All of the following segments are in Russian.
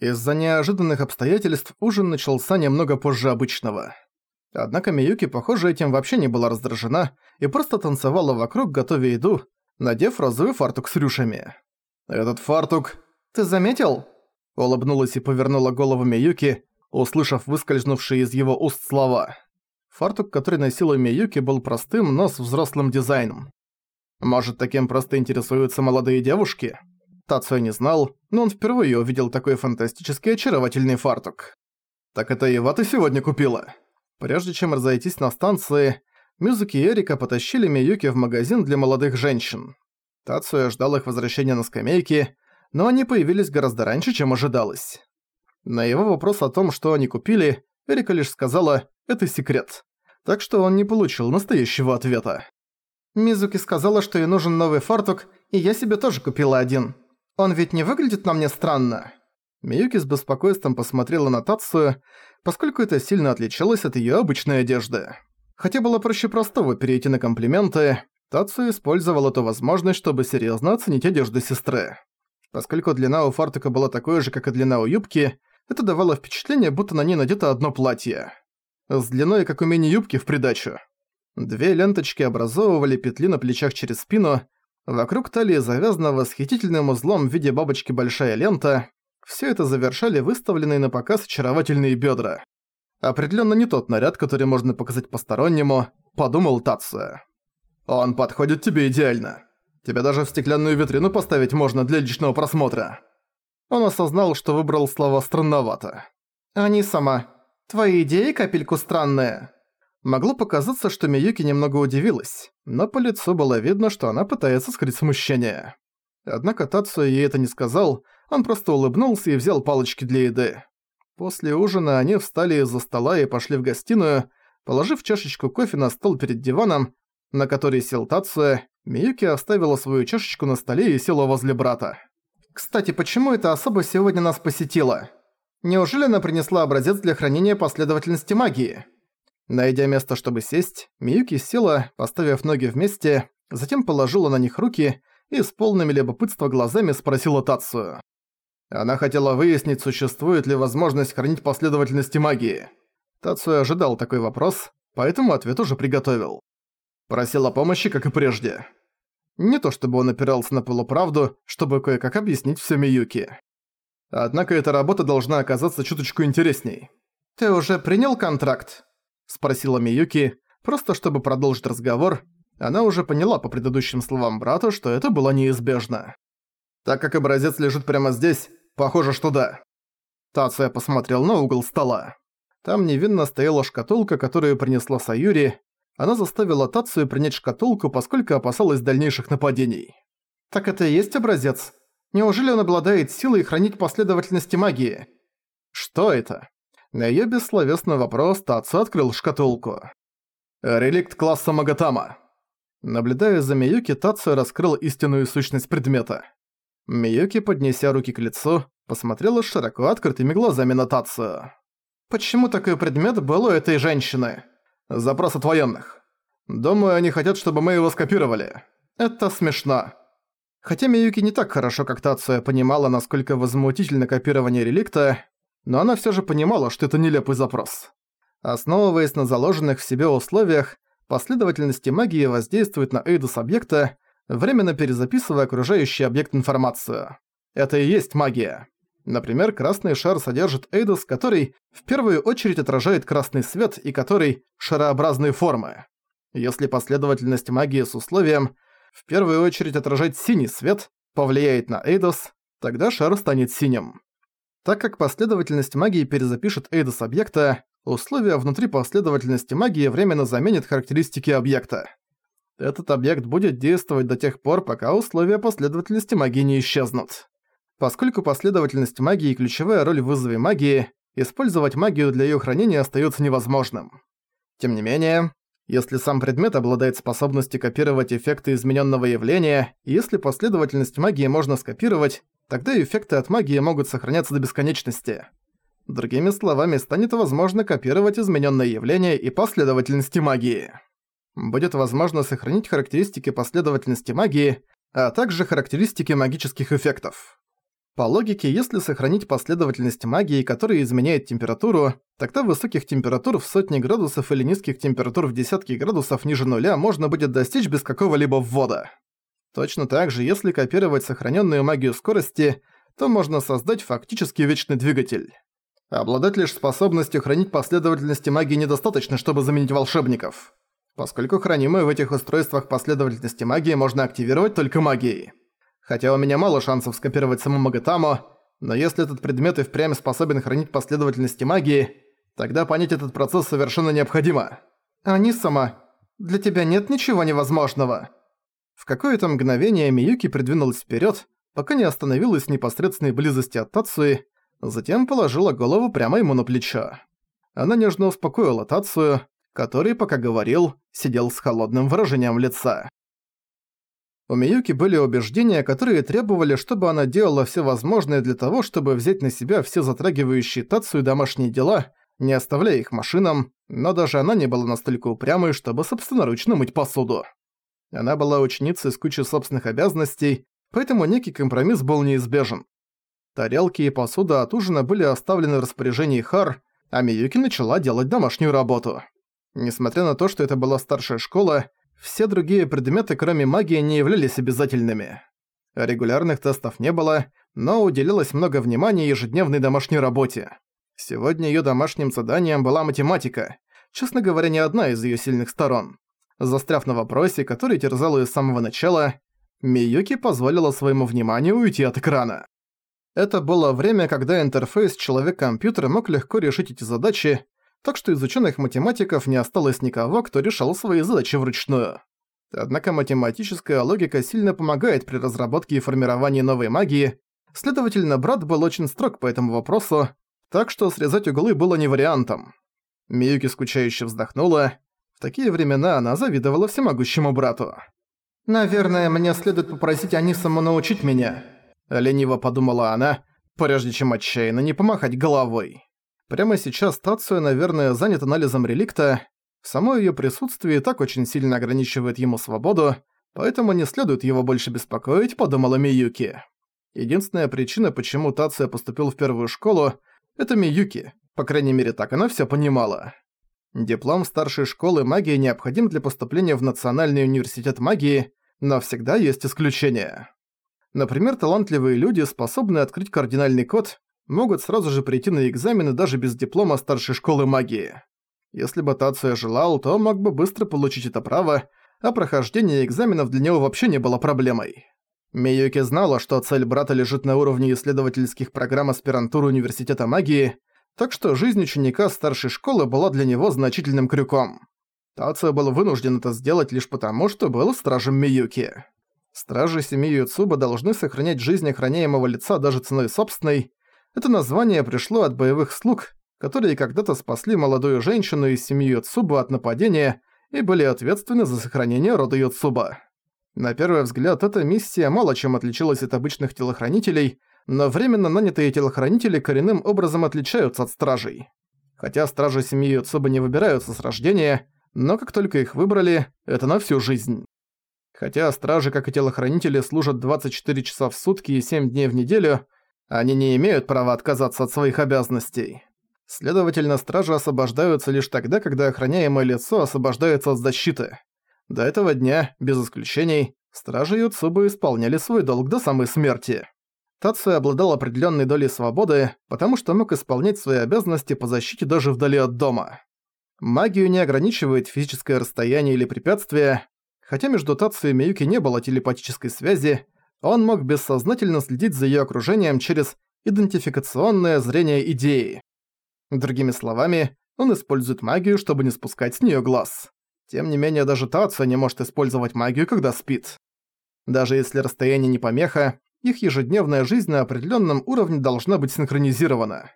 Из-за неожиданных обстоятельств ужин начался немного позже обычного. Однако Миюки, похоже, этим вообще не была раздражена и просто танцевала вокруг, готовя еду, надев розовый фартук с рюшами. «Этот фартук...» «Ты заметил?» Улыбнулась и повернула голову Миюки, услышав выскользнувшие из его уст слова. Фартук, который носила Миюки, был простым, но с взрослым дизайном. Может, таким просто интересуются молодые девушки? Тацуя не знал, но он впервые увидел такой фантастический очаровательный фартук. «Так это ты сегодня купила?» Прежде чем разойтись на станции, Мюзуки и Эрика потащили Миюки в магазин для молодых женщин. Тацуя ждал их возвращения на скамейке, но они появились гораздо раньше, чем ожидалось. На его вопрос о том, что они купили, Эрика лишь сказала «это секрет», так что он не получил настоящего ответа. Мизуки сказала, что ей нужен новый фартук, и я себе тоже купила один. Он ведь не выглядит на мне странно?» Миюки с беспокойством посмотрела на Тацию, поскольку это сильно отличалось от её обычной одежды. Хотя было проще простого перейти на комплименты, Тацию использовал эту возможность, чтобы серьёзно оценить одежду сестры. Поскольку длина у фартука была такой же, как и длина у юбки, это давало впечатление, будто на ней надето одно платье. С длиной, как у мини-юбки в придачу. Две ленточки образовывали петли на плечах через спину, вокруг талии завязана восхитительным узлом в виде бабочки большая лента, все это завершали выставленные на показ очаровательные бедра. Определенно не тот наряд, который можно показать постороннему, подумал Татсо. Он подходит тебе идеально. Тебя даже в стеклянную витрину поставить можно для личного просмотра. Он осознал, что выбрал слова странновато. «А не сама. Твои идеи капельку странные». Могло показаться, что Миюки немного удивилась, но по лицу было видно, что она пытается скрыть смущение. Однако Тацуя ей это не сказал, он просто улыбнулся и взял палочки для еды. После ужина они встали из-за стола и пошли в гостиную, положив чашечку кофе на стол перед диваном, на который сел Тацуя, Миюки оставила свою чашечку на столе и села возле брата. «Кстати, почему эта особа сегодня нас посетила? Неужели она принесла образец для хранения последовательности магии?» Найдя место, чтобы сесть, Миюки села, поставив ноги вместе, затем положила на них руки и с полными любопытства глазами спросила Тацию. Она хотела выяснить, существует ли возможность хранить последовательности магии. Тацию ожидал такой вопрос, поэтому ответ уже приготовил. Просил о помощи, как и прежде. Не то чтобы он опирался на полуправду, чтобы кое-как объяснить всё Миюки. Однако эта работа должна оказаться чуточку интересней. «Ты уже принял контракт?» Спросила Миюки, просто чтобы продолжить разговор. Она уже поняла по предыдущим словам брата, что это было неизбежно. Так как образец лежит прямо здесь, похоже, что да. Тация посмотрел на угол стола. Там невинно стояла шкатулка, которую принесла Саюри. Она заставила Тацию принять шкатулку, поскольку опасалась дальнейших нападений. «Так это и есть образец? Неужели он обладает силой хранить последовательности магии?» «Что это?» На её бессловесный вопрос Тацу открыл шкатулку. «Реликт класса Магатама». Наблюдая за Миюки, Тацу раскрыл истинную сущность предмета. Миюки, поднеся руки к лицу, посмотрела широко открытыми глазами на Тацу. «Почему такой предмет был у этой женщины?» «Запрос от военных. Думаю, они хотят, чтобы мы его скопировали. Это смешно». Хотя Миюки не так хорошо, как Тацуя понимала, насколько возмутительно копирование реликта, но она всё же понимала, что это нелепый запрос. Основываясь на заложенных в себе условиях, последовательности магии воздействует на эйдус объекта, временно перезаписывая окружающий объект информацию. Это и есть магия. Например, красный шар содержит эйдус, который в первую очередь отражает красный свет и который шарообразные формы. Если последовательность магии с условием в первую очередь отражать синий свет повлияет на эйдус, тогда шар станет синим. Так как последовательность магии перезапишет эйдос объекта, условия внутри последовательности магии временно заменят характеристики объекта. Этот объект будет действовать до тех пор, пока условия последовательности магии не исчезнут. Поскольку последовательность магии – ключевая роль в вызове магии, использовать магию для её хранения остаётся невозможным. Тем не менее, если сам предмет обладает способностью копировать эффекты изменённого явления, если последовательность магии можно скопировать, тогда эффекты от магии могут сохраняться до бесконечности. Другими словами, станет возможно копировать измененные явления и последовательности магии. Будет возможно сохранить характеристики последовательности магии, а также характеристики магических эффектов. По логике, если сохранить последовательность магии, которая изменяет температуру, тогда высоких температур в сотни градусов или низких температур в десятки градусов ниже нуля можно будет достичь без какого-либо ввода. Точно так же, если копировать сохраненную магию скорости, то можно создать фактически вечный двигатель. Обладать лишь способностью хранить последовательности магии недостаточно, чтобы заменить волшебников, поскольку хранимые в этих устройствах последовательности магии можно активировать только магией. Хотя у меня мало шансов скопировать саму Магатаму, но если этот предмет и впрямь способен хранить последовательности магии, тогда понять этот процесс совершенно необходимо. Ани сама, для тебя нет ничего невозможного. В какое-то мгновение Миюки придвинулась вперед, пока не остановилась в непосредственной близости от Тацуи, затем положила голову прямо ему на плечо. Она нежно успокоила Тацию, который, пока говорил, сидел с холодным выражением лица. У Миюки были убеждения, которые требовали, чтобы она делала все возможное для того, чтобы взять на себя все затрагивающие Тацию домашние дела, не оставляя их машинам, но даже она не была настолько упрямой, чтобы собственноручно мыть посуду. Она была ученицей с кучей собственных обязанностей, поэтому некий компромисс был неизбежен. Тарелки и посуда от ужина были оставлены в распоряжении Хар, а Миюки начала делать домашнюю работу. Несмотря на то, что это была старшая школа, все другие предметы, кроме магии, не являлись обязательными. Регулярных тестов не было, но уделилось много внимания ежедневной домашней работе. Сегодня её домашним заданием была математика, честно говоря, не одна из её сильных сторон. Застряв на вопросе, который терзал её с самого начала, Миюки позволила своему вниманию уйти от экрана. Это было время, когда интерфейс человек-компьютер мог легко решить эти задачи, так что из ученых математиков не осталось никого, кто решал свои задачи вручную. Однако математическая логика сильно помогает при разработке и формировании новой магии, следовательно, брат был очень строг по этому вопросу, так что срезать углы было не вариантом. Миюки скучающе вздохнула. В такие времена она завидовала всемогущему брату. «Наверное, мне следует попросить Анисаму научить меня», — лениво подумала она, прежде чем отчаянно не помахать головой. Прямо сейчас Тацуя, наверное, занят анализом реликта. Само её присутствие так очень сильно ограничивает ему свободу, поэтому не следует его больше беспокоить, подумала Миюки. Единственная причина, почему Тацуя поступил в первую школу, это Миюки. По крайней мере, так она всё понимала. Диплом старшей школы магии необходим для поступления в Национальный университет магии, но всегда есть исключения. Например, талантливые люди способны открыть кардинальный код, могут сразу же прийти на экзамены даже без диплома старшей школы магии. Если бы Тацуя желал, то мог бы быстро получить это право, а прохождение экзаменов для него вообще не было проблемой. Миюки знала, что цель брата лежит на уровне исследовательских программ аспирантуры Университета магии, так что жизнь ученика старшей школы была для него значительным крюком. Тацуя был вынужден это сделать лишь потому, что был стражем Миюки. Стражи семьи Юцуба должны сохранять жизнь охраняемого лица даже ценой собственной, это название пришло от боевых слуг, которые когда-то спасли молодую женщину из семьи Йоцуба от нападения и были ответственны за сохранение рода Йоцуба. На первый взгляд, эта миссия мало чем отличалась от обычных телохранителей, но временно нанятые телохранители коренным образом отличаются от стражей. Хотя стражи семьи Йоцуба не выбираются с рождения, но как только их выбрали, это на всю жизнь. Хотя стражи, как и телохранители, служат 24 часа в сутки и 7 дней в неделю, они не имеют права отказаться от своих обязанностей. Следовательно, стражи освобождаются лишь тогда, когда охраняемое лицо освобождается от защиты. До этого дня, без исключений, стражи Юцубы исполняли свой долг до самой смерти. Тацуя обладал определенной долей свободы, потому что мог исполнять свои обязанности по защите даже вдали от дома. Магию не ограничивает физическое расстояние или препятствие, хотя между Тацуей и Миюки не было телепатической связи, он мог бессознательно следить за её окружением через идентификационное зрение идеи. Другими словами, он использует магию, чтобы не спускать с неё глаз. Тем не менее, даже Тацио не может использовать магию, когда спит. Даже если расстояние не помеха, их ежедневная жизнь на определённом уровне должна быть синхронизирована.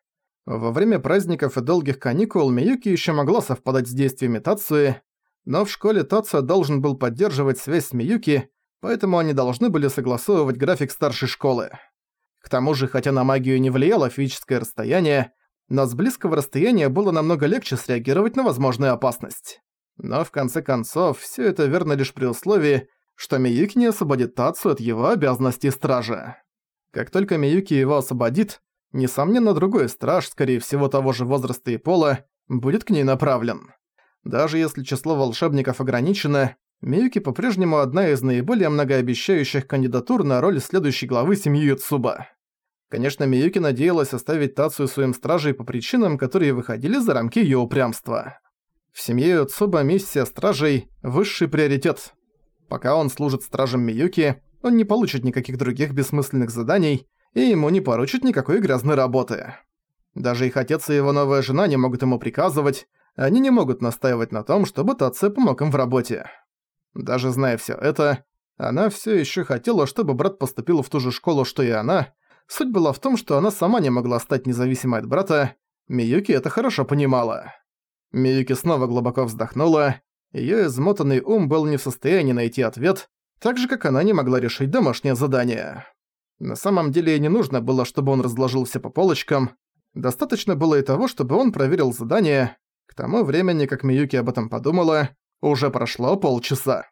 Во время праздников и долгих каникул Миюки ещё могла совпадать с действиями Тацуи, но в школе Тацио должен был поддерживать связь с Миюки, поэтому они должны были согласовывать график старшей школы. К тому же, хотя на магию не влияло физическое расстояние, но с близкого расстояния было намного легче среагировать на возможную опасность. Но в конце концов, все это верно лишь при условии, что Миюки не освободит Тацу от его обязанностей стража. Как только Миюки его освободит, несомненно, другой страж, скорее всего того же возраста и пола, будет к ней направлен. Даже если число волшебников ограничено, Миюки по-прежнему одна из наиболее многообещающих кандидатур на роль следующей главы семьи Юцуба. Конечно, Миюки надеялась оставить Тацию своим стражей по причинам, которые выходили за рамки её упрямства. В семье Юцуба миссия стражей – высший приоритет. Пока он служит стражем Миюки, он не получит никаких других бессмысленных заданий, и ему не поручат никакой грязной работы. Даже их отец и его новая жена не могут ему приказывать, они не могут настаивать на том, чтобы Тация помог им в работе. Даже зная всё это, она всё ещё хотела, чтобы брат поступил в ту же школу, что и она. Суть была в том, что она сама не могла стать независимой от брата. Миюки это хорошо понимала. Миюки снова глубоко вздохнула. Её измотанный ум был не в состоянии найти ответ, так же, как она не могла решить домашнее задание. На самом деле не нужно было, чтобы он разложил все по полочкам. Достаточно было и того, чтобы он проверил задание. К тому времени, как Миюки об этом подумала, уже прошло полчаса.